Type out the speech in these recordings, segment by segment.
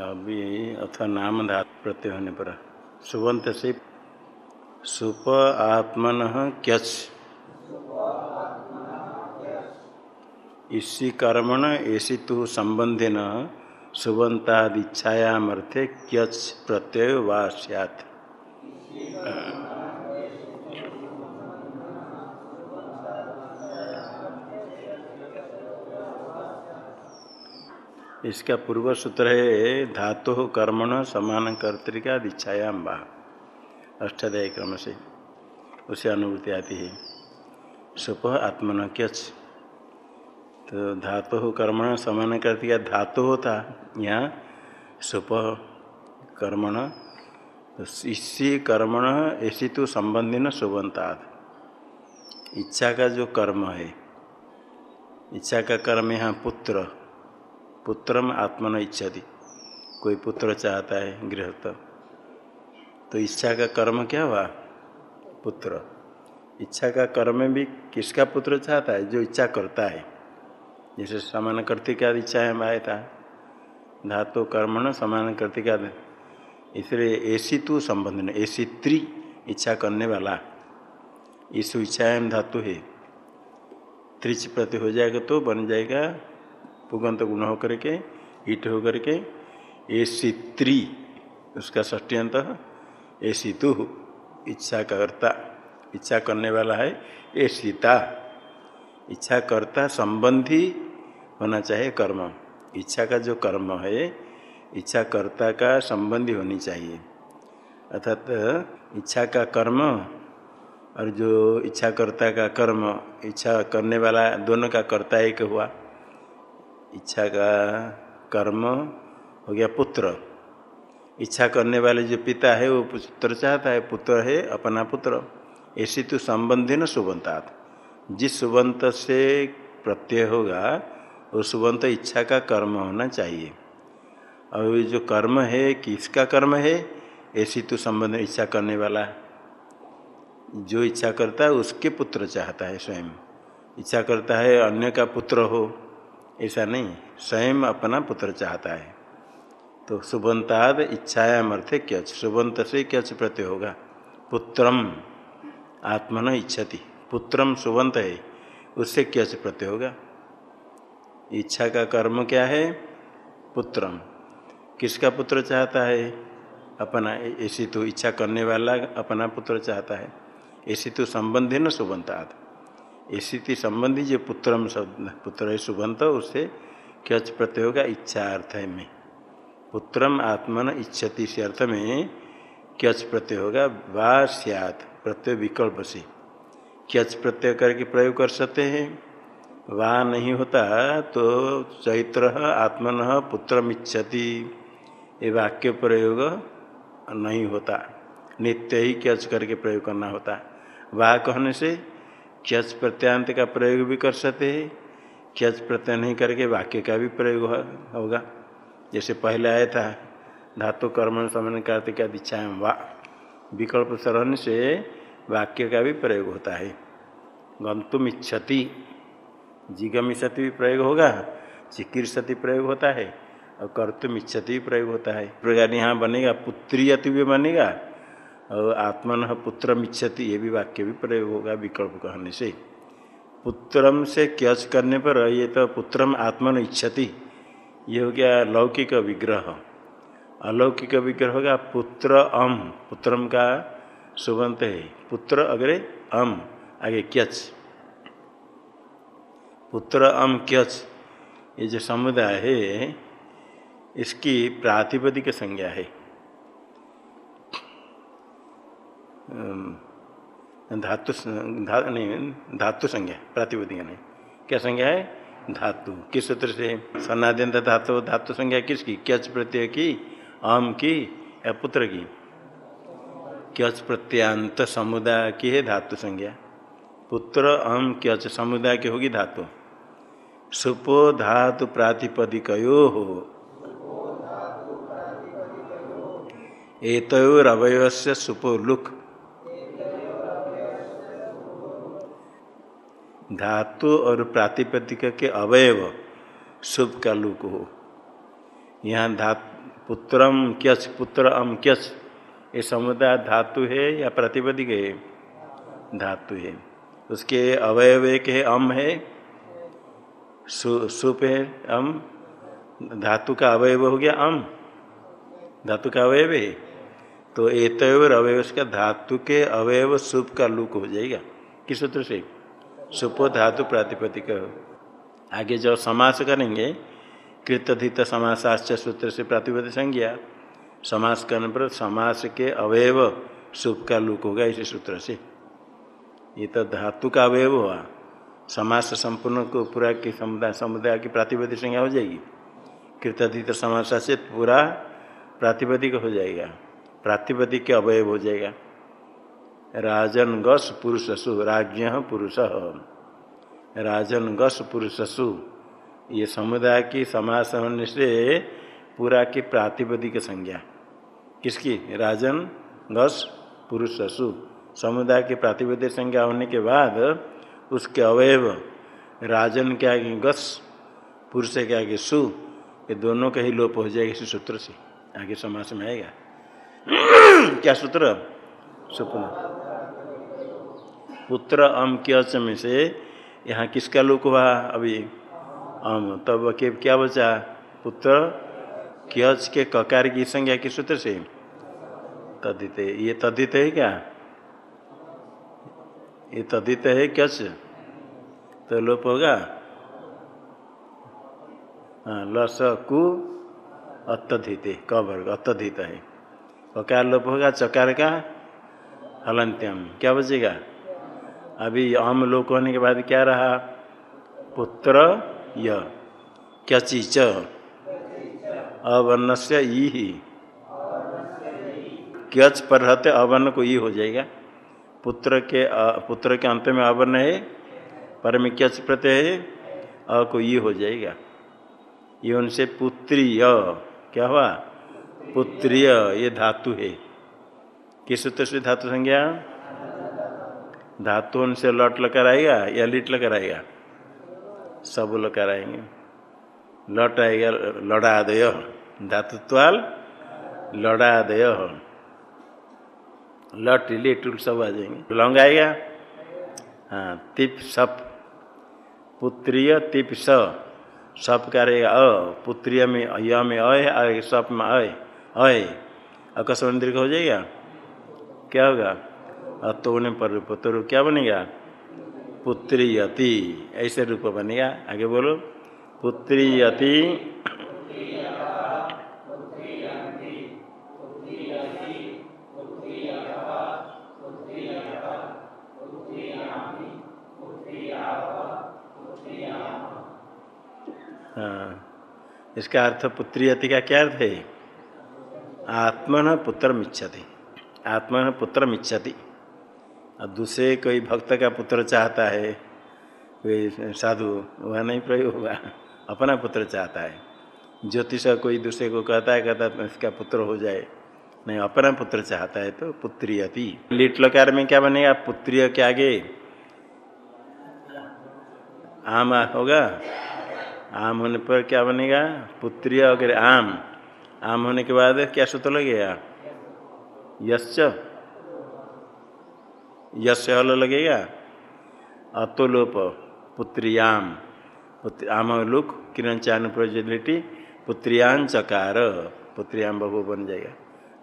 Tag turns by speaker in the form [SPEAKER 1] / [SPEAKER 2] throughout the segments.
[SPEAKER 1] अभी अथवा नाम धात प्रत्यय होने पर। सुबंत से सुप आत्मन क्यच इसी कर्मण, ऐसी तो संबंधि न क्यच प्रत्यय वा सैत् इसका पूर्व सूत्र है, धातु कर्मण समान कर्तिका दीक्षायाम वाह अष्टाध्याय क्रम से उसे अनुभूति आती है। सुप आत्मन क्यच तो धातु कर्मण समान कर्तिका धातु होता, यहाँ सुप कर्मण तो इसी कर्मण ऐसी तो संबंधी न सुबंताद इच्छा का जो कर्म है, इच्छा का कर्म यहाँ पुत्र पुत्रम आत्मन इच्छति कोई पुत्र चाहता है गृहस्थ तो इच्छा का कर्म क्या हुआ? पुत्र। इच्छा का कर्म भी किसका पुत्र चाहता है? जो इच्छा करता है। जैसे समान कर्तिका इच्छा है आया था धातु कर्म न समान कर्तिका इसलिए ऐसी तू संबंध नहीं, ऐसी त्रि इच्छा करने वाला। इस इच्छाएँ धातु है। त्रिच प्रति हो जाएगा तो बन जाएगा पुगंत गुण होकर के ईट होकर के ऐसी त्रि उसका षष्ट्यंत ऐसी तु इच्छा करता, इच्छा करने वाला है ए सीता। इच्छा करता संबंधी होना चाहिए कर्म। इच्छा का जो कर्म है, इच्छा कर्ता का संबंधी होनी चाहिए। अर्थात, इच्छा का कर्म और जो इच्छा कर्ता का कर्म, इच्छा करने वाला दोनों का कर्ता एक हुआ। इच्छा का कर्म हो गया पुत्र। इच्छा करने वाले जो पिता है, वो पुत्र चाहता है, पुत्र है, अपना पुत्र। ऐसी तो संबंधी न सुबंतात। जिस सुबंत से प्रत्यय होगा, वो सुबंत इच्छा का कर्म होना चाहिए। और जो कर्म है, किसका कर्म है? ऐसी तो संबंध इच्छा करने वाला। जो इच्छा करता है, उसके पुत्र चाहता है स्वयं। इच्छा करता है, अन्य का पुत्र हो। ऐसा नहीं, स्वयं अपना पुत्र चाहता है। तो सुबंताद इच्छायाम अर्थे क्यच, सुबंत से क्यच प्रत्यय होगा। पुत्रम, आत्मन इच्छति, पुत्रम सुबंत है, उससे क्यच प्रत्यय होगा। इच्छा का कर्म क्या है? पुत्रम। किसका पुत्र चाहता है? अपना, ऐसी तो इच्छा करने वाला अपना पुत्र चाहता है। ऐसी तो संबंधी न सुबंताद। ऐसी संबंधी जो पुत्रम शब्द पुत्र है सुबंत उससे क्यच प्रत्यय होगा? इच्छा अर्थ है में। पुत्रम आत्मन इच्छति से अर्थ में क्यच प्रत्यय होगा? वा सियात, प्रत्यय विकल्प से। क्यच प्रत्यय करके प्रयोग कर सकते हैं? वा नहीं होता तो चैत्र आत्मन पुत्रम इच्छति, ये वाक्य प्रयोग नहीं होता। नित्य ही क्यच करके प्रयोग करना होता। वाह कहने से क्यच प्रत्यांत का प्रयोग भी कर सकते हैं क्यच प्रत्यय नहीं करके वाक्य का भी प्रयोग होगा। जैसे पहले आया था, धातु कर्म समय कार्तिक दीक्षा वा, विकल्प शरण से वाक्य का भी प्रयोग होता है। गंतुम इच्छति, जिगम इच्छति भी प्रयोग होगा चिकित्सति प्रयोग होता है, और कर्तुम इच्छति भी प्रयोग होता है। प्रकार यहाँ बनेगा पुत्री अति भी बनेगा और आत्मन पुत्रम इच्छति, ये भी वाक्य भी प्रयोग होगा विकल्प कहने से। पुत्रम से क्यच करने पर ये तो पुत्रम आत्मन इच्छति, ये हो गया लौकिक विग्रह। अलौकिक विग्रह होगा पुत्र अम, पुत्रम का सुबंत है। पुत्र अग्रे अम, आगे क्यच पुत्र अम क्यच ये जो समुदाय है, इसकी प्रातिपदिक संज्ञा है। धातु धा, नहीं, धातु संज्ञा, प्रातिपदिक नहीं। क्या संज्ञा है? धातु। किस सूत्र से? सन्नाद्यंत धातु धातु संज्ञा किसकी? क्यच प्रत्यय की, आम की या पुत्र की? क्यच प्रत्यांत समुदाय की है धातु संज्ञा। पुत्र अम क्यच समुदाय की होगी धातु। सुपो धातु प्रातिपदिकयो हो। एतयोरवय से सुपो लुक धातु और प्रातिपदिक के अवयव शुभ का लुक हो। यहाँ धातु पुत्रम क्यच पुत्र अम क्यच, ये समुदाय धातु है या प्रतिपदिक है? धातु है। उसके अवयव एक है, अम है सुप है, अम। धातु का अवयव हो गया, अम। धातु का अवयव है। तो एतवर अवयव का धातु के अवयव सुप का लुक हो जाएगा। किस सूत्र से? सुपो धातु प्रातिपदिक आगे जो समास करेंगे, कृतधित समासाश्च सूत्र से प्रातिपदिक संज्ञा। समास करने पर समास के अवयव सुप का लुक होगा इसी सूत्र से। ये तो धातु का अवयव हुआ। समास संपूर्ण को पूरा की समुदाय समुदाय की प्रातिपदिक संज्ञा हो जाएगी। कृतधित समास से पूरा प्रातिपदिक हो जाएगा। प्रातिपदिक के अवयव हो जाएगा। राजन गस पुरुषसु राज्य पुरुष। राजन गस पुरुषसु। ये समुदाय की समास होने से पूरा की प्रातिपदिक संज्ञा। किसकी? राजन गस पुरुषसु। समुदाय की प्रातिपदिक संज्ञा होने के बाद उसके अवयव, राजन के आगे गस, पुरुष के आगे सु, ये दोनों का ही लोप हो जाएगा इसी सूत्र से। आगे समास में आएगा। क्या सूत्र? सुपुन पुत्र अम के में से, यहाँ किसका लोक हुआ अभी? अम तब के क्या बचा? पुत्र क्यच के ककार की संज्ञा किस सूत्र से। तदित ये तदित है क्या? ये तदित है क्यच तो लोप होगा। हाँ लस कु अत्यधित कवर्ग अत्यधित है। ककार लोप होगा, चकार का हलंत्यम। क्या बचेगा? अभी अम लोक होने के बाद क्या रहा? पुत्र य। क्यचिच अवर्ण से ई ही। क्यच पर रहते अवर्ण को ई हो जाएगा। पुत्र के आ, पुत्र के अंत में अवर्ण है पर में क्यच प्रत्यय है अ को ई हो जाएगा। ये उनसे पुत्री य क्या हुआ? पुत्रिय ये धातु है। किस सूत्र से धातु संज्ञा? धातु उनसे लट लकर आएगा या लिट लकर आएगा? सब लकर आएँगे। लट आएगा लड़ादय धातुत्वाल लड़ादय लट, लिट सब आ जाएँगे। लौंग आएगा? हाँ तिप सप। पुत्रीय तिप स। सप का रहेगा अ। पुत्रीय में, य में अय सप में अय अय अकस्मण दीर्घ हो जाएगा? क्या होगा? अतो होने पर पुत्र क्या बनेगा? पुत्री अति ऐसे रूप बनेगा। आगे बोलो। पुत्री अति हाँ। इसका अर्थ पुत्री अति का क्या अर्थ है? आत्मन पुत्र मिच्छति आत्मन पुत्र मिच्छति और दूसरे कोई भक्त का पुत्र चाहता है कोई साधु, वह नहीं प्रयोग होगा। अपना पुत्र चाहता है। ज्योतिष कोई दूसरे को कहता है कहता है, इसका पुत्र हो जाए। नहीं, अपना पुत्र चाहता है तो पुत्री अति। लिट लकार में क्या बनेगा? पुत्रिय के आगे। आम होगा। आम होने पर क्या बनेगा? पुत्रिय अगर आम। आम होने के बाद क्या सूत्र लगेगा? यश्च। यश हल लगेगा? अतोलोप पुत्रियाम। आम लुक, किरण चान प्रोजिलिटी पुत्रियान चकार। पुत्रियाम बहु बन जाएगा।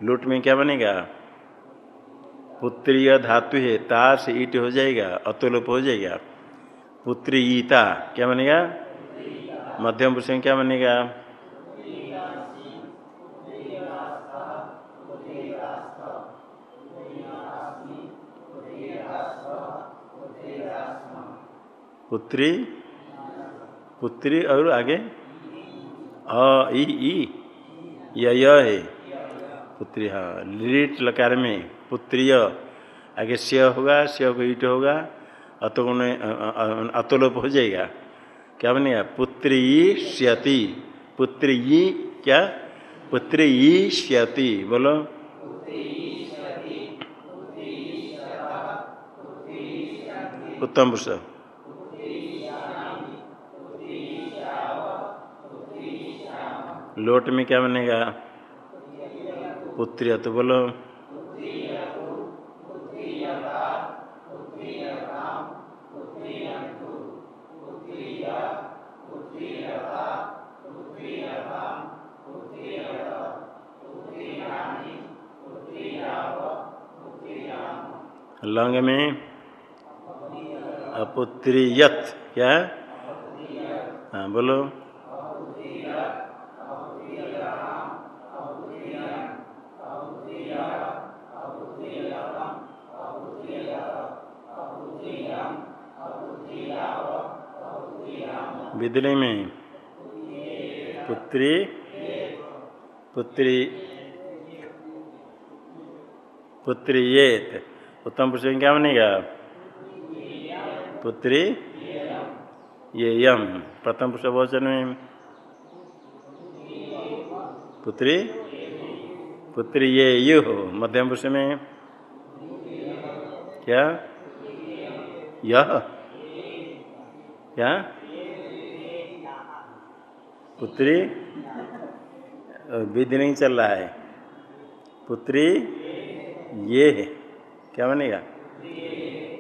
[SPEAKER 1] लूट में क्या बनेगा? पुत्रीय धातु है ता से ईट हो जाएगा, अतोलोप हो जाएगा। पुत्री ईता क्या बनेगा? मध्यम पुरुष में क्या बनेगा? पुत्री पुत्री और आगे? अ, ई य है। पुत्री हाँ। लिट लकार में पुत्रिय आगे श्य होगा श्य को ईट होगा, अतो अतोलोप हो जाएगा। क्या बनेगा? पुत्री श्यति पुत्री क्या? पुत्री श्यति बोलो। उत्तम पुरुष। लोट में क्या बनेगा? पुत्री तो बोलो। लंग में अपुत्रियत क्या हाँ बोलो। विदली में पुत्री पुत्री पुत्री ये उत्तम पुरुष क्या बनेगा? पुत्री ये यम प्रथम पुरुष भोजन में पुत्री पुत्री ये यु मध्यम पुरुष में क्या? यह क्या? पुत्री विधि नहीं चल रहा है। पुत्री, ये है। क्या बनेगा?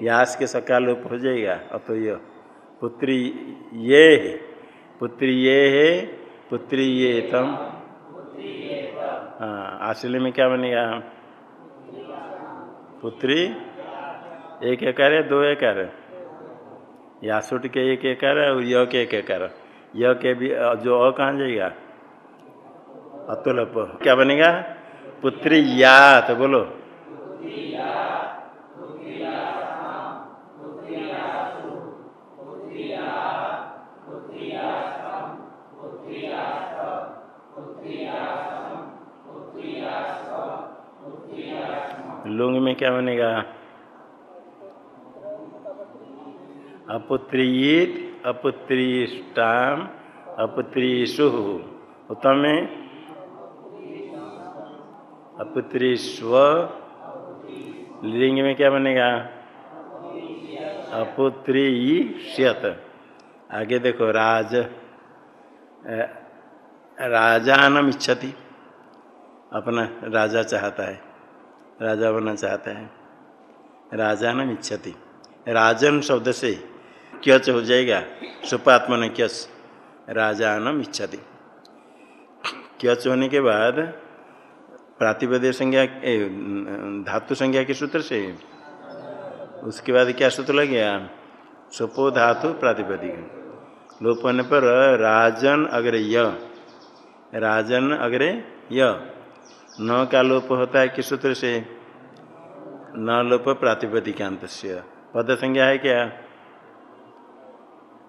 [SPEAKER 1] यास के सकाल लोप हो जाएगा। अतो यह पुत्री ये है। पुत्री ये है, पुत्री ये तम। हाँ आश्रय में क्या बनेगा? पुत्री, एक एकार है, दो एकार यासुट के एक एकार और य के एक एकार य के भी जो अ कहाँ जाएगा? अतुलप। क्या बनेगा? पुत्री या तो बोलो। लुंग में क्या बनेगा? अपुत्रीत अपुत्रीष्टाम अपुत्रीषु। उत्तम। अपुत्रीस्व लिंग में क्या बनेगा? अपुत्रीष्यत। आगे देखो, राज। राजानम इच्छति। अपना राजा चाहता है। राजा बनना चाहता है। राजानम इच्छति। राजन शब्द से क्यच हो जाएगा? सुपात्मन क्यच राजानम इच्छति। क्यच होने के बाद प्रातिपद संज्ञा धातु संज्ञा के सूत्र से उसके बाद क्या सूत्र लग गया? सुपो धातु प्रातिपदिक। लोप होने पर राजन अग्रे य। राजन अग्रे य। न का लोप होता है किस सूत्र से? न लोप प्रातिपदिकांत पद संज्ञा है क्या?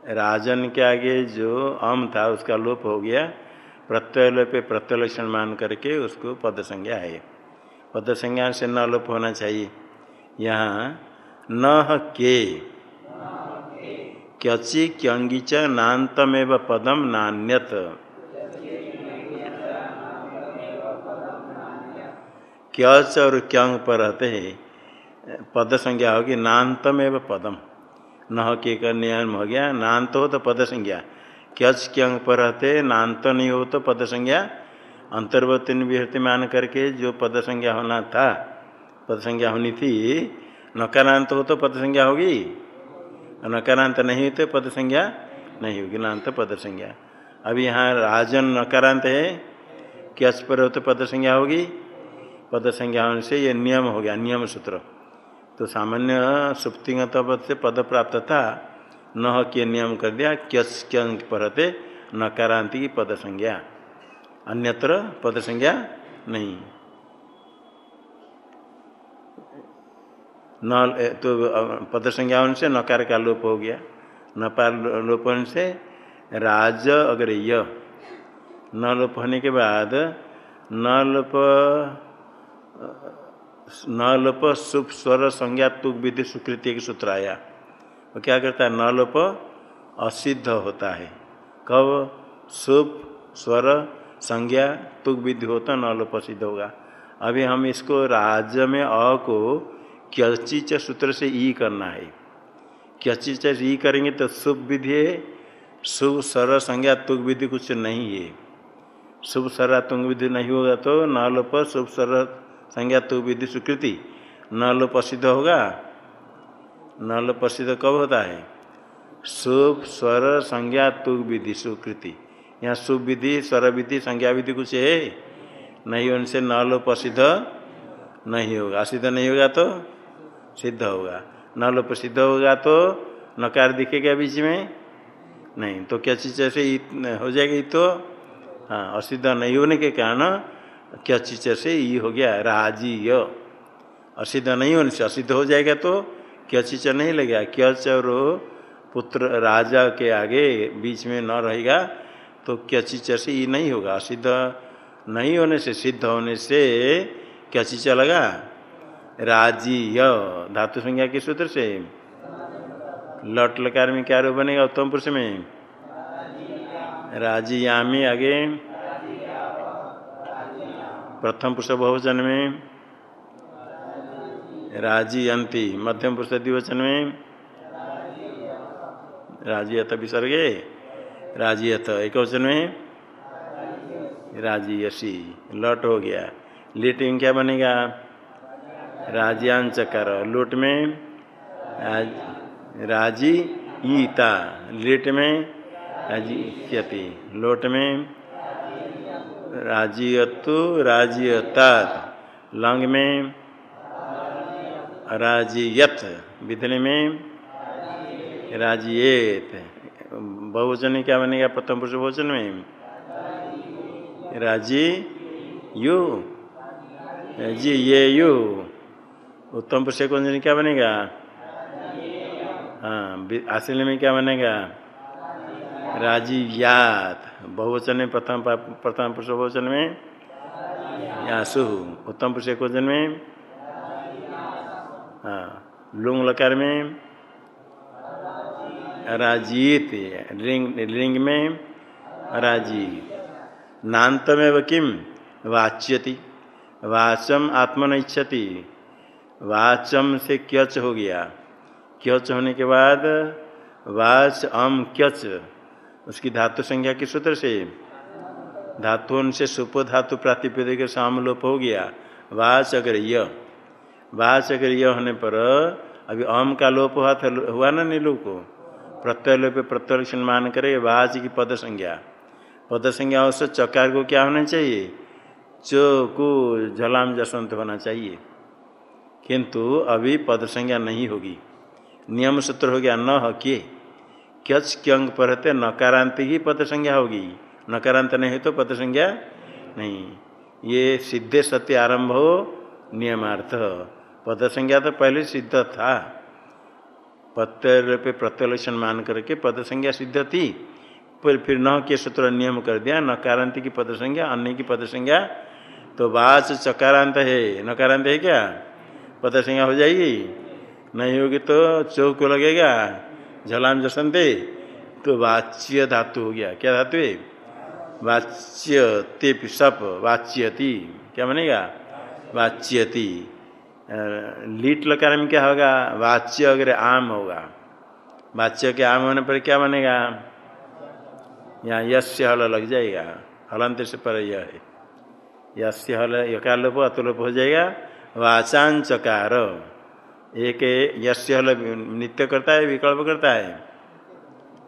[SPEAKER 1] राजन के आगे जो अम था, उसका लोप हो गया। प्रत्यय लोपे प्रत्यय लक्षण मान करके उसको पद संज्ञा है। पद संज्ञा से न लोप होना चाहिए। यहाँ न के, क्यचि क्यंगी च नान्तमेव पदम नान्यत। क्यच और क्यंग पर रहते हैं। पद संज्ञा होगी नान्तमेव पदम। न के का नियम हो गया नान्त हो तो पद संज्ञा। क्यच क्यंग पर रहते नान्त नहीं हो तो पद संज्ञा। अंतर्वर्ती विहृति मान करके जो पद संज्ञा होना था, पद संज्ञा होनी थी, नकारांत हो तो पद संज्ञा होगी। नकारांत नहीं तो पद संज्ञा नहीं होगी नान्त पद संज्ञा। अब यहाँ राजन नकारांत है, क्यच पर हो तो पद संज्ञा होगी। पद संज्ञा होने से ये नियम हो गया, नियम सूत्र। तो सामान्य सुप्तिगत से पद प्राप्त था न के नियम कर दिया, क्यस क्यं परते नकारांति की पद संज्ञा अन्यत्र पद संज्ञा नहीं। न तो पद संज्ञा से नकार का लोप हो गया। नपार लोप होने से राज अगर य। न लोप होने के बाद, न लोप न लोप सुप स्वर संज्ञा तुक विधि स्वीकृति के सूत्र आया। वो क्या करता है? न लोप असिद्ध होता है। कब सुप, स्वर संज्ञा तुक विधि होता न लोप सिद्ध होगा। अभी हम इसको राज्य में अ को क्यचिच सूत्र से ई करना है। क्यचिच ई करेंगे तो शुभ विधि है शुभ स्वर संज्ञा तुक विधि कुछ नहीं है। शुभ सरा तुंग विधि नहीं होगा तो न लोप शुभ सर संज्ञा तु विधि स्वीकृति न लोप सिद्ध होगा। न लोप सिद्ध कब होता है? शुभ स्वर संज्ञा तु विधि स्वीकृति यहाँ शुभ विधि, स्वर विधि, संज्ञा विधि कुछ है? नहीं उनसे न लोप सिद्ध नहीं होगा। असिद्ध नहीं होगा तो सिद्ध होगा। न लोप सिद्ध होगा तो नकार दिखेगा बीच में? नहीं। तो क्या चीज़ से हो जाएगी तो? हाँ असिद्ध नहीं होने के कारण क्या चीज़ से ई हो गया? राज़ी य असिद्ध नहीं होने से असिद्ध हो जाएगा तो क्या चीज़ नहीं लगेगा? क्या और पुत्र राजा के आगे बीच में न रहेगा तो क्या चीज़ से ई नहीं होगा? असिद्ध नहीं होने से, सिद्ध होने से क्या चीज़ लगा? राज़ी य धातु संज्ञा के सूत्र से। लट लकार में क्या रूप बनेगा उत्तम पुरुष में? राजियामी आगे। प्रथम पुरुष बहुवचन में, राज़ी अंति, मध्यम पुरुष द्विवचन में राजीयत विसर्गे राजीयत एक वचन में राजीयसी लट हो गया। लिट में क्या बनेगा? राजियांचकार लुट में राज़ी ईता, लिट में, राज़ी इत्यति, लोट में राजीयतु राजीयतात। लंग में राजीयत। विधने में राजीयत। बहुवचन क्या बनेगा? प्रथम पुरुष बहुवचन में। राज़ी यु जी ये यु उत्तम पुरुष कौन क्या बनेगा? हाँ आश्रय में क्या बनेगा? राजीव्यात बहुवचन में, प्रथम प्रथम पुरुष बहुवचन में? यासु। उत्तम पुरुष एक वचन में? हाँ। लुंग लकार में? राजीत। लिंग लिंग में? राज़ी नान्त में किम? वाच्यति। वाचम आत्मन इच्छति वाचम से क्यच हो गया। क्यच होने के बाद वाच अम क्यच। उसकी धातु संज्ञा के सूत्र से धातु से सुप धातु प्रातिपदिक सामलोप हो गया। वाच अगर य। अगर य होने पर अभी अम का लोप हुआ था, हुआ ना नीलू को? प्रत्यय लोप प्रत्यक्षण मान करे वाच की पद संज्ञा। पद संज्ञा से चकार को क्या होना चाहिए? चो को झलाम जसंत होना चाहिए। किंतु अभी पद संज्ञा नहीं होगी। नियम सूत्र हो गया न हके। क्यच क्यंग पर रहते नकारांत ही पद संज्ञा होगी। नकारांत नहीं है तो पद संज्ञा नहीं। ये सिद्धे सत्य आरंभ हो, नियमार्थ। पद संज्ञा तो पहले सिद्ध था। प्रत्यय प्रत्यलक्षण मान करके पद संज्ञा सिद्ध थी। फिर फिर न के सूत्र नियम कर दिया, नकारांत की पद संज्ञा अन्य की पद संज्ञा तो वाच चकारांत है। नकारांत है क्या? पद संज्ञा हो जाएगी। नहीं होगी तो चौक को लगेगा। झलाम जसंते तो वाच्य धातु हो गया। क्या धातु है? वाच्य ते सप वाच्यति। क्या बनेगा? वाच्यति। लीट लकार में क्या होगा? वाच्य अगर आम होगा, वाच्य के आम होने पर क्या बनेगा? यहाँ यस्य हल लग जाएगा। हलंत से पर यह है। यस्य हल यकार लोप अतुलोप हो जाएगा। वाचांचकार। एक यश नित्य करता है, विकल्प करता है।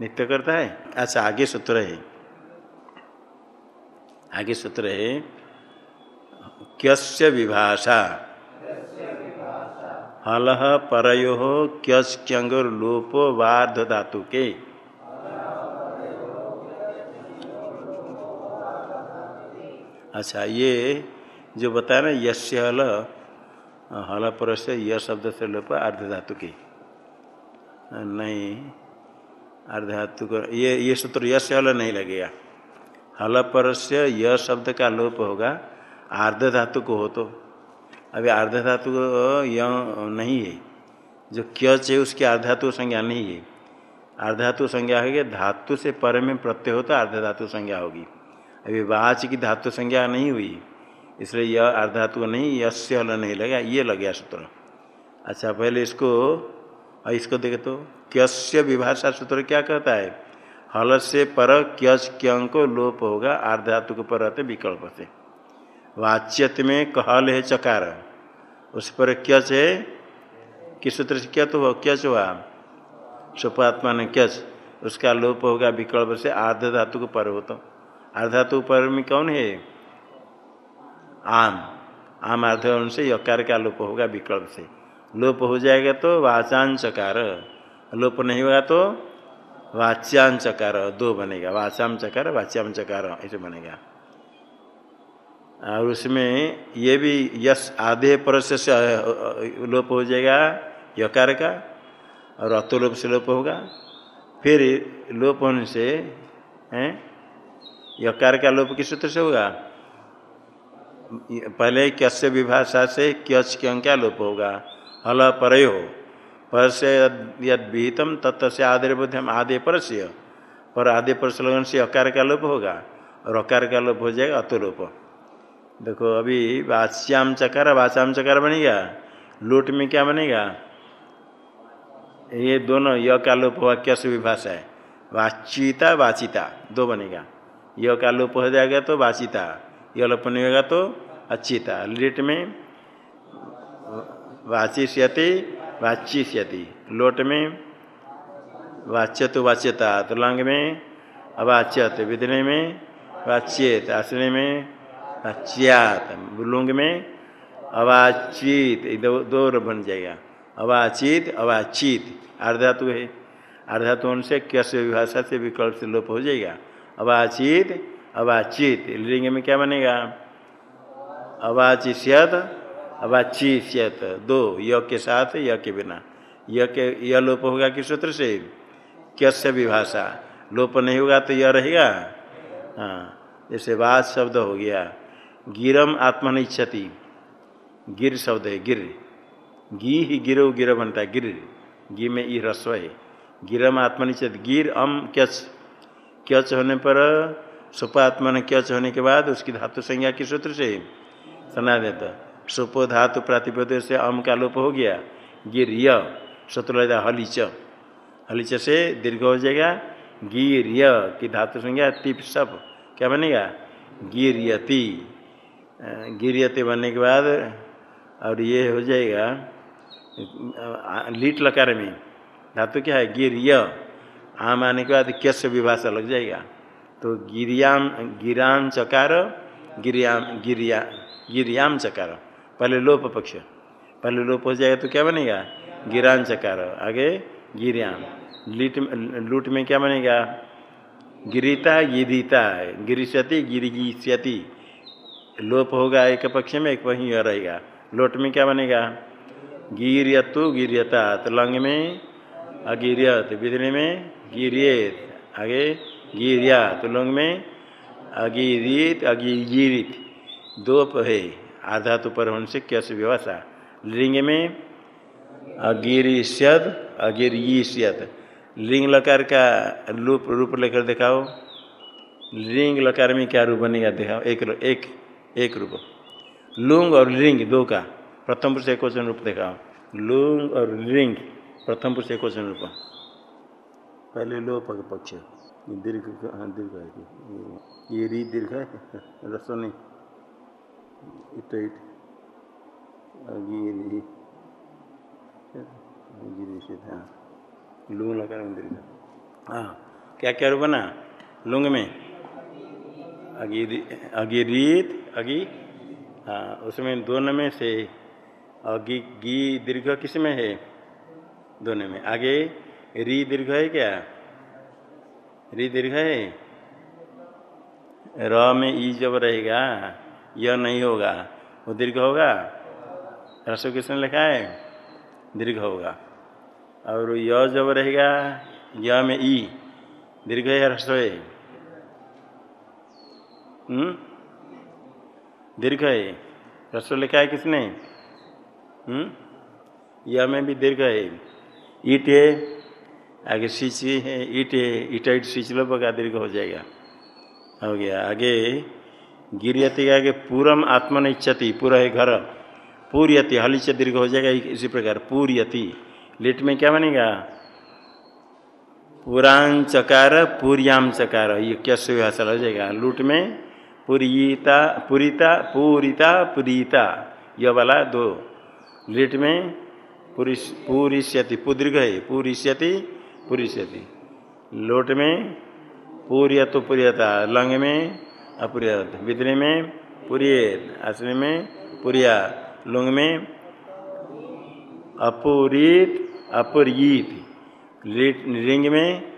[SPEAKER 1] नित्य करता है? अच्छा आगे सूत्र है। आगे सूत्र है, क्यस्य विभाषा। हल क्यंगुर लोपो वार्ध धातु के अच्छा ये जो बताया ना यस्य हल हल पर से यह शब्द से लोप अर्ध धातु की। नहीं अर्ध धातु को ये ये सूत्र यश हल नहीं लगेगा। हल पर से यह शब्द का लोप होगा आर्ध धातु को हो तो। अभी आर्ध धातु यह नहीं है। जो क्यच है, उसकी आर्धातु संज्ञा नहीं है। आर्धातु संज्ञा होगी, धातु से पर में प्रत्यय हो तो अर्ध धातु संज्ञा होगी। अभी वाच की धातु संज्ञा नहीं हुई। इसलिए यह अर्धातु नहीं, यस्य हल नहीं लगा ये लग गया सूत्र। अच्छा पहले इसको इसको देखे तो क्यस्य विभाषा सूत्र क्या कहता है? हल से पर क्यच क्यं को लोप होगा आर्धातु के पर रहते विकल्प से। वाच्यत में कहल है चकार। उस पर क्यच है, किस सूत्र से क्या तो हुआ? क्यच हुआ। सुपात्मा ने क्यच उसका लोप होगा विकल्प से आर्ध धातु को पर हो तो। आर्धातु पर में कौन है? आम। आम आर्ध से यकार का लोप होगा विकल्प से? लोप हो जाएगा तो वाचान चकार लोप नहीं होगा तो वाच्याम चकार दो बनेगा वाचाम चकार ऐसे बनेगा। और उसमें ये भी यश आधे परस से लोप हो जाएगा यकार का, और अतोलोप से लोप होगा। फिर लोप होने से, हैं, यकार का लोप किस सूत्र से होगा? पहले क्यस्य विभाषा से क्यच क्यों क्या लोप होगा? हल पर हो। पर से यद विहितम तत्व से आदि बुद्धिम आदि पर से पर आदि पर लगन से अकार का लोप होगा और अकार का लोप हो जाएगा अतुलोप। देखो, अभी वाच्याम चकार, वाचाम चकार बनेगा। लूट में क्या बनेगा? ये दोनों, य का लोप हुआ क्या विभाषा है। वाचिता वाचिता, दो बनेगा। य का लोप हो जाएगा तो वाचिता। य लोप नहीं होगा तो अच्छीता लिट में वाचिष्यति वाचिष्यति लोट में वाच्यत वाच्यता तो लंग में अवाच्यत विदने में वाच्यत आश्रय में वाच्यात लुंग में अवाचित दो, दो बन जाएगा। अवाचित अवाचित अर्धातु है। अर्धातु से कैसे विभाषा से विकल्प से लोप हो जाएगा। अवाचित अवाचित लिंग में क्या बनेगा अवाचिष्यत अवाचिष्यत दो य के साथ य के बिना य के य लोप होगा किस सूत्र से कैसे विभाषा लोप नहीं होगा तो यह रहेगा हाँ जैसे वाद शब्द हो गया गिरम आत्मन इच्छति गिर शब्द है गिर गी ही गिरो गिर बनता है गिर गी में ई रस्व है गिरम आत्मनिचत गिर अम क्यच क्यच होने पर सुपात्मन क्यच होने के बाद उसकी धातु संज्ञा किस सूत्र से सुना देता। सुपो धातु प्रातिपद से अम का लोप हो गया। गिर य सूत्र हलिच। हलिच से दीर्घ हो जाएगा। गिर य की धातु संज्ञा तिप सप। क्या बनेगा? गिरियति। गिरियति बनने के बाद और ये हो जाएगा लीट लकार में। धातु क्या है? गिर य आम आने के बाद कैसे विभाषा लग जाएगा। तो गिरियाम, गिराम चकार, गिरियाम, गिरिया, गिरियाम चकार। पहले लोप पक्ष। पहले लोप हो जाएगा तो क्या बनेगा? गिरान चकार। आगे गिरियाम। लिट लूट में क्या बनेगा? गिरीता गिरीता गिरीष्यति गिरिष्यति लोप होगा एक पक्ष में, एक वहीं रहेगा। लोट में क्या बनेगा? गिरियतु गिरियता तो लंग में, अगिरियत। विधि में, गिरियत। आगे गिरिया तो लंग में अगिरित अगिरित, दो है। आधा तो पर होने से कैसे व्यवस्था? लिंग में अगिरिष्यत अगिरिष्यत। लिंग लकार का रूप रूप लेकर दिखाओ। लिंग लकार में क्या रूप बनेगा दिखाओ? एक एक एक रूप। लुंग और लिंग दो का। प्रथम पुरुष एक वचन रूप दिखाओ। लुंग और लिंग, प्रथम पुरुष एक वचन रूप। पहले लो पक्ष। दीर्घ हाँ दीर्घ है ये री दीर्घ है, रसो नहीं इट इट। गिरी था लुंग लगा दीर्घ। हाँ क्या क्या रूप बना लुंग में? अगी अगिरीत अगी? हाँ उसमें दोनों में से अगी गी दीर्घ किसमें है? दोनों में। आगे री दीर्घ है क्या? री दीर्घ है। र में ई जब रहेगा यह नहीं होगा, वो दीर्घ होगा? रसो किसने लिखा है, दीर्घ होगा। और य जब रहेगा, य में ई, दीर्घ है रसो है? दीर्घ है। रसो लिखा है किसने? यह में भी दीर्घ है। ईट है। आगे स्विच है, ईट ईटाइट सिच लोग का दीर्घ हो जाएगा। हो गया। आगे गिरियति आगे पूरम आत्मन इच्छति, पूरा है घर। पूर्यति हलिच दीर्घ हो जाएगा इसी प्रकार। पूर्यति। लिट में क्या बनेगा? पुराण चकार पूरियाम चकार। ये कैसे भाषा हो जाएगा? लूट में पुरीता पुरीता, पूरीता, पुरीता। यह वाला दो। लिट में पूरिष्यति, पुदीर्घ है। पूरिष्यति पूरिष्यति लोट में पूर्य तो पुरियता लंग में अपुरियत विद्रे में पुरियत आश्रय में पुरिया लुंग में अपूरित, अपुरीत। लिंग में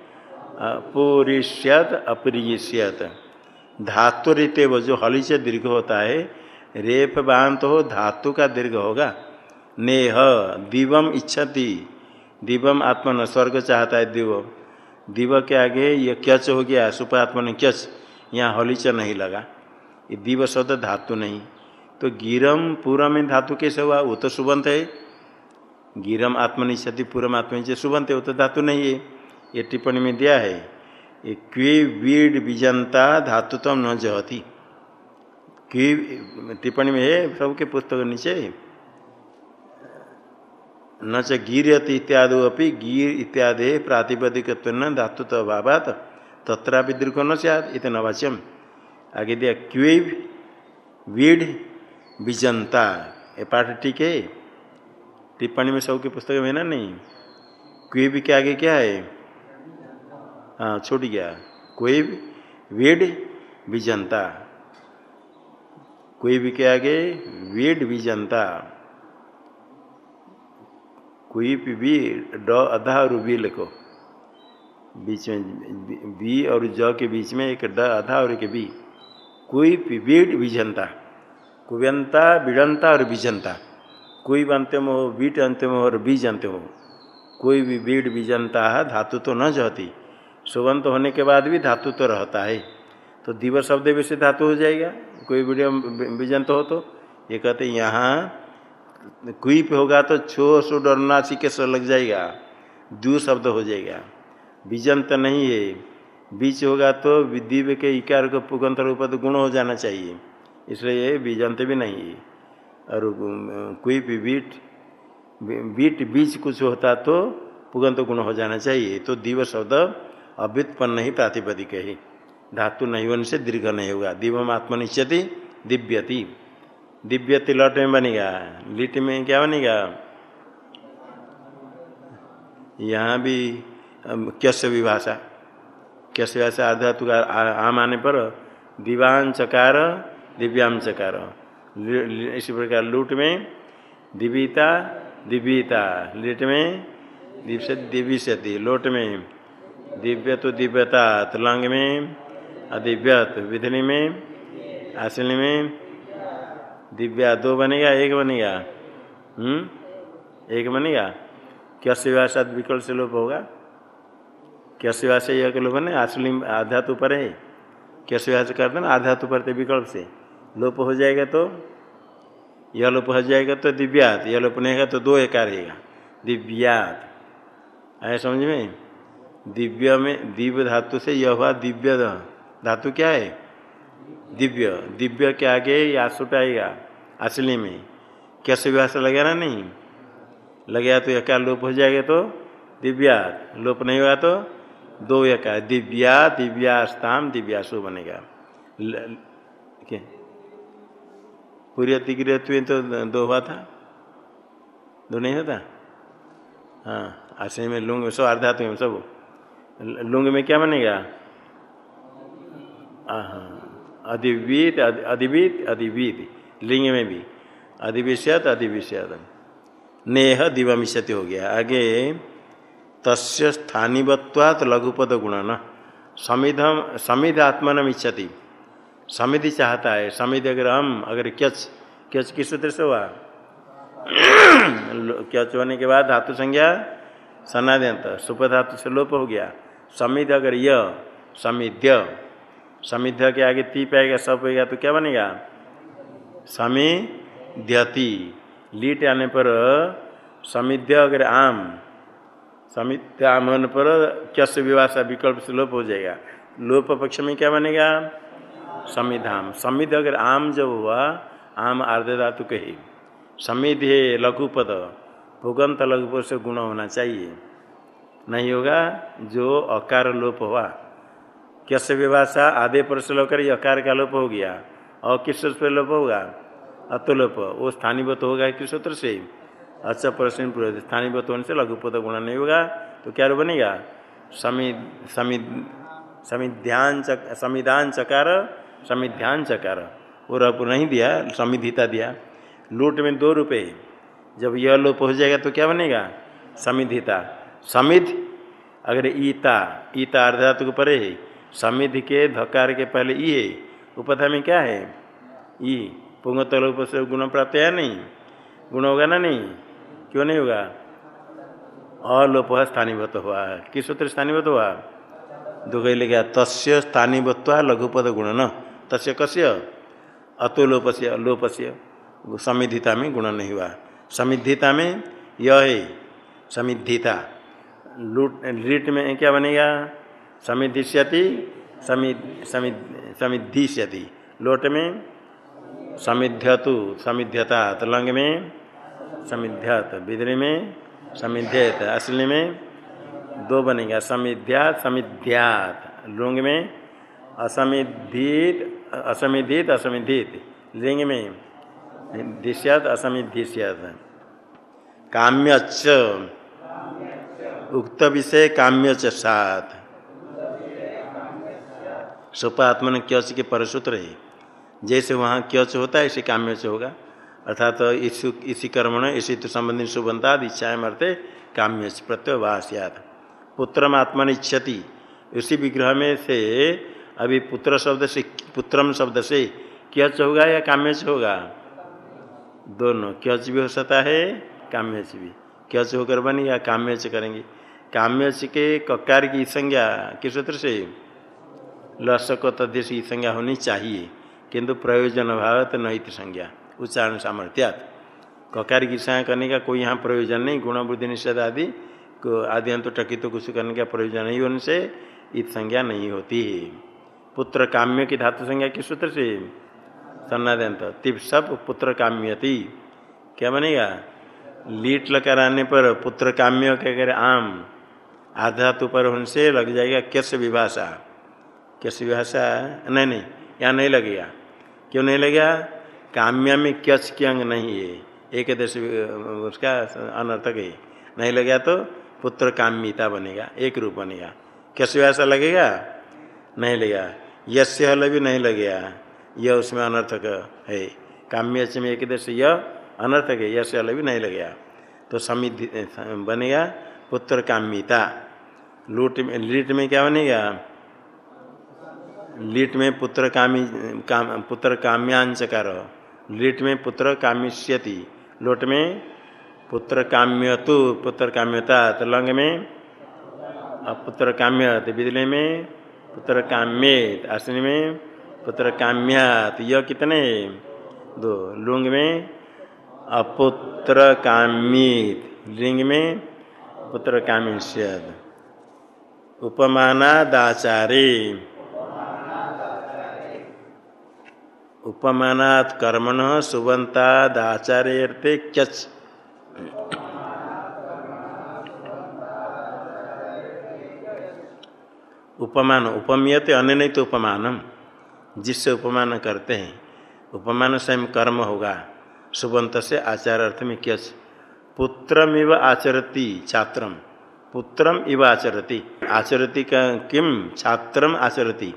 [SPEAKER 1] अपूरिष्यत, अपरिष्यत। धातु रीते वो जो हली से दीर्घ होता है, रेप बांत हो धातु का दीर्घ होगा। नेह, दिवम इच्छति। दिवम आत्मन, स्वर्ग चाहता है दिव। दिव के आगे ये क्यच हो गया सुप सुपात्मन क्यच, यहाँ हलीच नहीं लगा। ये दिव शब्द धातु नहीं। तो गिरम पूरा में धातु कैसे हुआ? वो तो सुबंत है। गिरम आत्मनिशति पूर्व आत्मनिश्चय सुबंत है, वो तो धातु नहीं है। ये टिप्पणी में दिया है, ये क्वे वीड बीजंता धातु तो न जहती। क्वी, टिप्पणी में है, सबके पुस्तक नीचे। न च गिरती इत्यादि अपनी गिर इत्यादि प्रातिपदिक धातु तो अभावात दीर्घ न सद वाच्यम। आगे दिया क्वे वीड बीजंता ये पाठ ठीक है? टिप्पणी में सबके पुस्तक में ना नहीं? भी के आगे क्या है? हाँ छूट गया कोई वीड विजंता कोई के आगे वीड विजंता कोई भी, ड अधा और बी लिखो। बीच में बी और ज के बीच में एक ड अधा और एक बी कोई बीड विजंता कुव्यंता, बिड़ंता और विजंता कोई अंत्यम हो बीट अंत्यम हो और बीज अंत्यम हो कोई भी बीड बीजनता है धातु तो न जहती। सुबंत होने के बाद भी धातु तो रहता है। तो दिवस शब्द भी से धातु हो जाएगा। कोई बीजंत हो तो ये कहते यहाँ कुप होगा तो छो सो डरनासी के सो लग जाएगा दू शब्द हो जाएगा। बीजंत नहीं है। बीच होगा तो दिव्य के इकार को पुगंत रूप तो गुण हो जाना चाहिए, इसलिए ये बीजंत भी नहीं है। और भी बीट बीट बीच कुछ होता तो पुगंत गुण हो जाना चाहिए तो दिव शब्द अभ्युत्पन्न ही प्रातिपदिक ही। धातु नहीं होने से दीर्घ नहीं होगा, दिवम आत्मनिश्चति दिव्यति। दिव्यति लट में बनेगा लिट में क्या बनेगा यहाँ भी क्यस विभाषा क्यस विभाषा आधातु का आम आने पर दिवान चकार दिव्याम चकार इसी प्रकार लूट में दिवीता दिव्यता लिट में दिविशति लोट में दिव्य तो दिव्यता तलंग में अदिव्यत। विधि में, आसनी में दिव्या दो बनेगा, एक बनेगा। हम्म? एक बनेगा? क्या सेवा साथ विकल्प से लोप होगा। क्या सेवा से यह लोप है आसली आधा तो पर है। क्या सेवा से करते ना आधा तो पर विकल्प से। लोप हो जाएगा तो? यह लोप हो जाएगा तो दिव्यात, यह लोप नहीं तो दो एकार रहेगा। दिव्यात। आए समझ में? दिव्य में, दिव्य धातु से यह हुआ दिव्य धातु क्या है? दिव्य दिव्य के आगे आसुट आएगा? असली में। कैसे व्यास लगेगा नहीं? लगेगा तो यह लोप हो जाएगा तो दिव्या, लोप नहीं हुआ तो दो एकार दिव्या दिव्यास्ताम दिव्यासु बनेगा। पूरी अतिक्रिय तो दो हुआ था? दो नहीं होता? हाँ असली में लुंग सब अर्धातु में सब। लुंग में क्या बनेगा? हाँ अधिवीत अधिवीत अधिवीत लिंग में भी अधिविष्यत अधिविष्यत नेह दिवमिष्यति हो गया आगे तस्य स्थानीवत्वात् लघुपद गुण न समिधम समिध आत्मनम इच्छति समिधि चाहता है समिधि अगर हम अगर क्यच क्यच किस सूत्र से हुआ क्यच होने के बाद धातु संज्ञा सनाद्यंत सुप धातु से लोप हो गया समिध अगर य समिध्य समिध्य के आगे ती पाएगा सब होगा तो क्या बनेगा? समिध्यति। लीट आने पर समिध्य अगर आम, समिध्य आम होने पर क्यस विवास विकल्प से लोप हो जाएगा। लोप पक्ष में क्या बनेगा? समिधाम। समिध अगर आम जब हुआ, आम आर्ध धातु कहे समिध है लघुपद। भूगंत लघुपद से गुण होना चाहिए। नहीं होगा, जो अकार लोप हुआ। कैसे विभाषा आधे पुरुष लोकर अकार का लोप हो गया। और किस सूत्र पर लोप होगा? अतुलोप वो स्थानीभूत होगा किस सूत्र से अच्छा प्रश्न पूरे स्थानीभूत होने से लघुपद गुण नहीं होगा तो क्या बनेगा? समी समी, समिध्यान चक संविधान चकार, समिध्यान चकार। वो रप नहीं दिया, समिधिता दिया। लूट में दो रुपये जब यह लोप हो जाएगा तो क्या बनेगा? समिधिता। समिध, अगर ईता ईता अर्धातु को परे है। समिधि के धकार के पहले है। उपधा में क्या है? ई। पुंगतलोप से गुण प्राप्त है नहीं? गुण होगा ना नहीं? क्यों नहीं होगा? अलोप स्थानीभूत हुआ। किस सूत्र स्थानीभूत हुआ? दो कही लगे तस्य स्थानीभूत्वा लघुपद गुण न। तस्य कस्य? अतोलोप से लोप से समिधिता में गुण नहीं हुआ। समिधिता में यह है। समिधिता। लूट लीट में क्या बनेगा? समिधिष्यति समिधिष्यति। लोट में समिध्यतु समिध्यता तलंग में, समिध्यत बिदरी में, समिध्यत असली में, दो बनेगा, समिध्यात समिध्यात लुंग में, असमिधित असमिधित असमिधित लिंग में दिश्यत असमिधिष्यत। काम्यच उक्त विषय काम्यच सात सुपात्मन क्यच के परसूत्र है। जैसे वहाँ क्यच होता है ऐसे काम्य से होगा। अर्थात तो इसी इसी कर्मण इसी तो संबंधी सुबंता इच्छाएँ मरते काम्य प्रत्यय वास्यात पुत्रम आत्मन इच्छति। उसी विग्रह में से अभी पुत्र शब्द से, पुत्रम शब्द से क्यच होगा या काम्यच होगा? दोनों। क्यच भी हो सकता है काम्यच भी। क्यच होकर बनेगा काम्यच करेंगे। काम्यच के ककार की संज्ञा किस सूत्र से? लसक की संज्ञा होनी चाहिए। किंतु प्रयोजन अभावत नहित संज्ञा। उच्चारण सामर्थ्यात। ककार की संज्ञा करने का कोई यहाँ प्रयोजन नहीं। गुण बुद्धि निषेध आदि को आदि अंत टकी तो कुछ करने का प्रयोजन नहीं होने से इत संज्ञा नहीं होती। है पुत्र काम्य की धातु संज्ञा किस सूत्र से सन्नाद्यंत। तिप सब पुत्र काम्यति। क्या बनेगा? लीट लकार आने पर पुत्र काम्य क्या करे आम आधातु पर उनसे लग जाएगा कैस विभाषा। कैस विभाषा नहीं नहीं, यहाँ नहीं लगेगा। क्यों नहीं लगेगा? काम्या में क्यच की अंग नहीं है। एक देश, उसका अनर्थक है। नहीं लगेगा तो पुत्र काम्यता बनेगा, एक रूप बनेगा। कैसे ऐसा लगेगा? नहीं लगेगा। यस्य हल भी नहीं लगेगा। यह उसमें अनर्थक है। काम्य में एक देश, यह अनर्थक है। यश हल भी नहीं लगेगा। तो समिधि, बनेगा पुत्र काम्यता। लूट में, लीट में क्या बनेगा? लीट में पुत्र कामी, काम, पुत्र काम्यांचकार लीट में पुत्र कामिष्यति। लोट में पुत्र काम्यतु, पुत्र काम्यता तलंग में पुत्र काम्यत। बिजली में पुत्र काम्यत। अश्विनी में पुत्र काम्यात। यह कितने? दो। लुंग में अपुत्र कामित लिंग में पुत्र कामिष्यत। उपमानादाचारे। उपमानात कर्मण सुबंतादाचार्य क्यच उपमान, उपमीयते अन्य नहीं तो उपमानम। जिससे उपमान करते हैं, उपमान स्वयं कर्म होगा। सुबंत से आचार अर्थ में क्यच पुत्रम इव आचरती, छात्रम। पुत्रम इव आचरती। आचरती का, किम? छात्रम आचरती।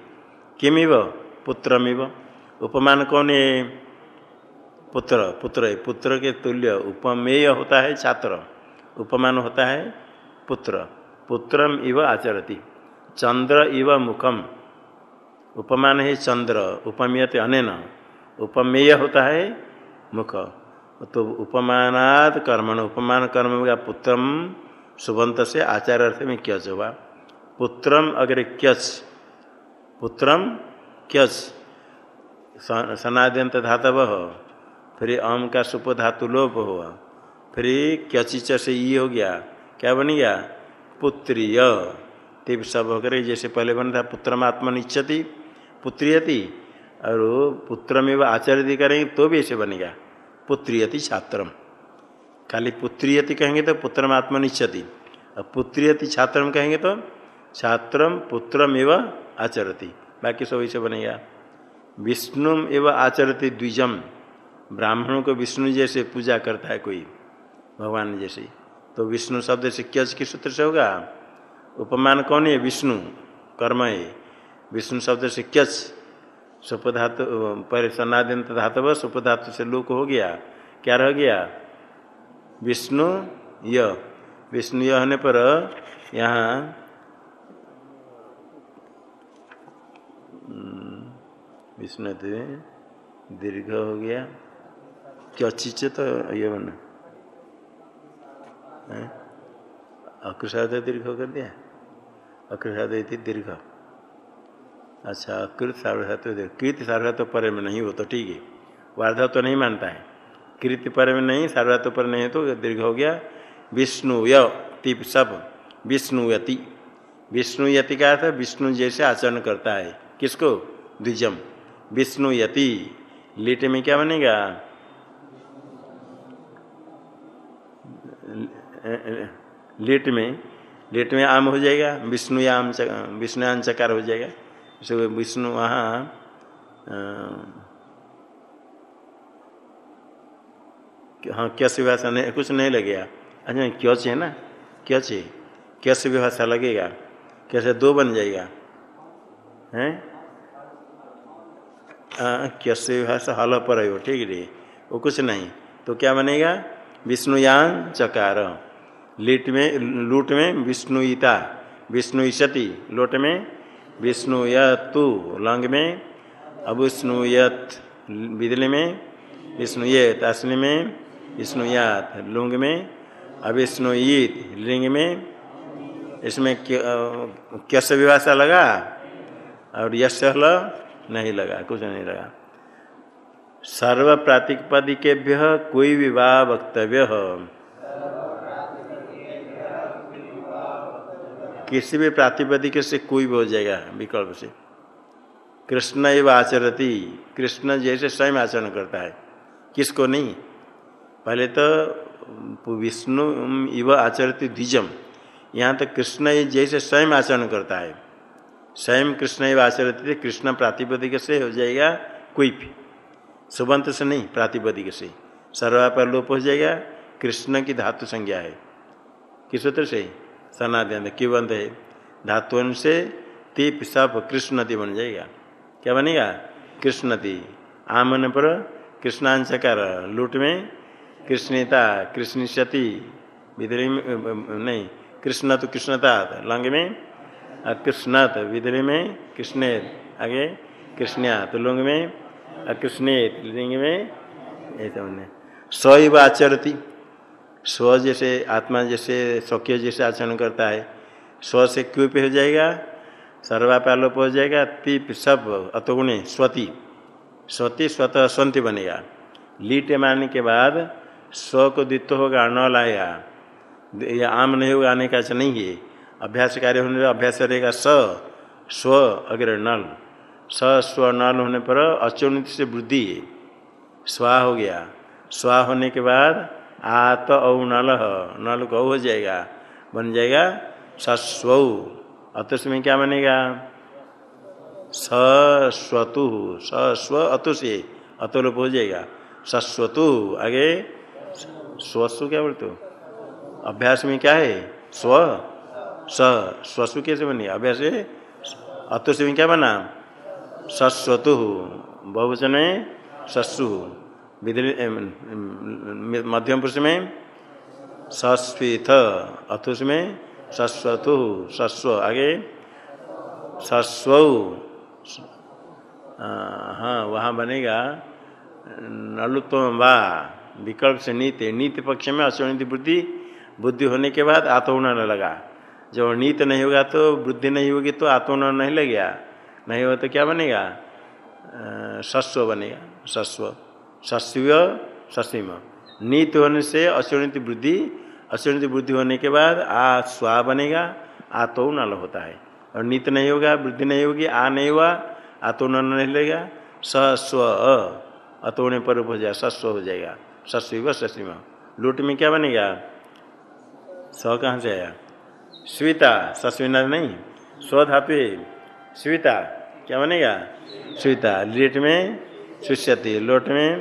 [SPEAKER 1] किम इव पुत्रमिव। उपमान कौन है? पुत्र पुत्र है। पुत्र के तुल्य उपमेय होता है छात्र। उपमान होता है पुत्र। पुत्रम इव आचरती। चंद्र इव मुखम। उपमान है चंद्र। उपमेयते अनेन। उपमेय होता है मुख। तो उपमानाद कर्मण। उपमान कर्म का पुत्रम सुबंत से आचार्य अर्थ में क्यच हुआ। पुत्रम अगर क्यच। पुत्रम क्यच। सनाद्यंत धातव। हो फिर अम का सुप धातु लोप हुआ। फिर क्यचिच से ई हो गया। क्या बन गया? पुत्रीय। तिब सब होकर जैसे पहले बन था पुत्रमात्मन इच्छति पुत्रियति। और पुत्रमेव आचर्य करेंगे तो भी ऐसे बनेगा पुत्रियति छात्रम। खाली पुत्रियति कहेंगे तो पुत्रमात्मन इच्छति अब पुत्रियति छात्र में कहेंगे तो छात्रम पुत्रम एवं आचरती। बाकी सब ऐसे बनेगा विष्णु एवं आचरती द्विजम ब्राह्मणों को विष्णु जैसे पूजा करता है कोई, भगवान जैसे। तो विष्णु शब्द से क्यच के सूत्र से होगा? उपमान कौन है? विष्णु, कर्म है। विष्णु शब्द से क्यच सुपधातु, पर सनादित धातु सुपधातु से लोक हो गया? क्या रह गया? विष्णु य। विष्णु य होने पर यहाँ विष्णु दीर्घ हो गया। क्या चीज़ तो ये बना अकृषाद दीर्घ कर दिया अकृषाद दीर्घ। अच्छा अकृत कृत सार्वधात कृत सार्वधातु पर में नहीं हो तो ठीक है। वार्धा तो नहीं मानता है। कृत पर में नहीं, सार्वधातु पर नहीं तो दीर्घ हो गया। विष्णु य तिप सब, विष्णु यति। विष्णु यति का अर्थ, विष्णु जैसे आचरण करता है। किसको? द्विजम। विष्णु यति। लीट में क्या बनेगा? लीट में लीट में आम हो जाएगा, विष्णु या आम विष्णु आम चकार हो जाएगा। विष्णु वहाँ हाँ कैसे भाषा नहीं, कुछ नहीं लगेगा। अच्छा क्योच है ना? क्योच है कैसे भी भाषा लगेगा? कैसे दो बन जाएगा? हैं? कैसे भाषा हल पर है ठीक है? वो कुछ नहीं। तो क्या बनेगा? विष्णुयान चकार। लिट में, लूट में विष्णुईता विष्णु ईशति लोट में विष्णुयतु, लंग में अविष्णुयत बिदली में विष्णुयत असली में विष्णुयात, लुंग में अविष्णुयत लिंग में इसमें कैसे विभाषा लगा, और यश नहीं लगा, कुछ नहीं लगा। सर्व प्रातिपदिकेभ्य कोई विवाह वक्तव्य किसी भी प्रातिपदिक से कोई भी हो जाएगा, विकल्प से। कृष्ण एवं आचरती, कृष्ण जैसे स्वयं आचरण करता है। किसको नहीं? पहले तो विष्णु इव आचरती द्विजम। यहाँ तो कृष्ण जैसे स्वयं आचरण करता है। स्वयं कृष्ण ही आचरती कृष्ण प्रातिपदिक से हो जाएगा भी। सुबंत से नहीं, प्रातिपदिक से। सर्वा पर लोप हो जाएगा, कृष्ण की धातु संज्ञा है। किस सूत्र से? सनाद्यंत बंद है। धातु से तीप सप कृष्णति बन जाएगा। क्या बनेगा? कृष्णति। आमन पर कृष्णांशकार लूट में कृष्णता कृष्णति विदरी नहीं कृष्ण तो कृष्णता, लंग में अकृष्णत विदरी में, कृष्ण आगे, कृष्णया तो लुंग में अकृष्णेत लिंग में, ऐसा स्वयं आचरती स्व जैसे आत्मा जैसे स्वकीय जैसे आचरण करता है स्व से क्यों पे हो जाएगा? सर्वापालोप हो जाएगा, तीप सब अतोगुणे स्वती स्वती स्वतः स्वंति बनेगा। लीटे मारने के बाद स्व को द्वित्व होगा, न लाएगा आम नहीं होगा, आने का नहीं है। अभ्यास कार्य होने पर अभ्यास रहेगा स, स्व, अग्र, नल। स, स्व, नल होने पर अचुनित से वृद्धि स्वा हो गया। स्वा होने के बाद आत औ, नल नल गौ हो जाएगा, बन जाएगा सस्व। अतुष में क्या बनेगा? सस्व अतु से अतुलोप हो जाएगा। सस्वतु। आगे स्वसु क्या बोलते हो? अभ्यास में क्या है? स्व। स स्वसु कैसे बने। अभ्यास अतुष में क्या बना? सस्वतु बहुवचन सस्सु मध्यम पुरुष में सस्विथ। अथुष में सस्वतु सस्व। आगे सस्व। हाँ वहाँ बनेगा नलुत्व वा विकल्प से नीति। नीति पक्ष में अश्वनीति बुद्धि। बुद्धि होने के बाद आत्मन लगा। जब नीत नहीं होगा तो वृद्धि नहीं होगी तो आत्मन नहीं लगेगा। नहीं होगा तो क्या बनेगा? सस्व बनेगा। सस्व। सस्व सस्म नीत होने से अश्वनीत वृद्धि अश्वनीत वृद्धि होने के बाद आ स्वा बनेगा आ तो नल होता है। और नीत नहीं होगा वृद्धि नहीं होगी, आ नहीं हुआ आ तो नल नहीं लेगा स स्व अतोने पर हो जाएगा, सस्व हो जाएगा। सस्व सस्म लूट में क्या बनेगा? स कहाँ से आया? स्वीता, सस्विना नहीं स्वधातु स्वीता, क्या बनेगा? स्वीता, लेट में सुष्यति, लोट में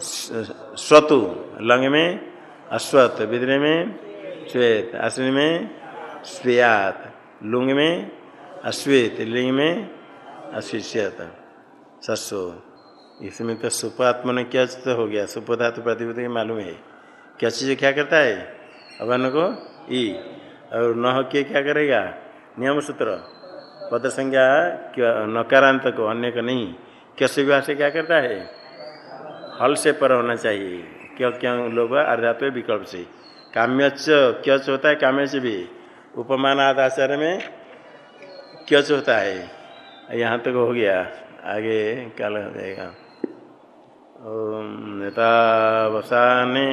[SPEAKER 1] स्वतु, लंग में अश्वत विद्रे में श्वेत अश्विन में स्वेयात लुंग में अश्वेत, लिंग में अशिष्यत सस्व इसमें तो सुपात्मन क्या तो हो गया? सुपधातु प्रतिबुद्ध मालूम है। क्या चीज़ क्या करता है? अवन को ई। और न के क्या करेगा? नियम सूत्र पद संज्ञा नकारांत को अन्य को नहीं। कैसे विवाह से क्या करता है? हल से पर होना चाहिए। क्यों क्यों लोग अर्धात्व विकल्प से। काम्यच क्यच होता है? काम्य से भी। उपमान आधाचार्य में क्यच होता है? यहाँ तक तो हो गया। आगे कल हो जाएगा। ओम नेतावसाने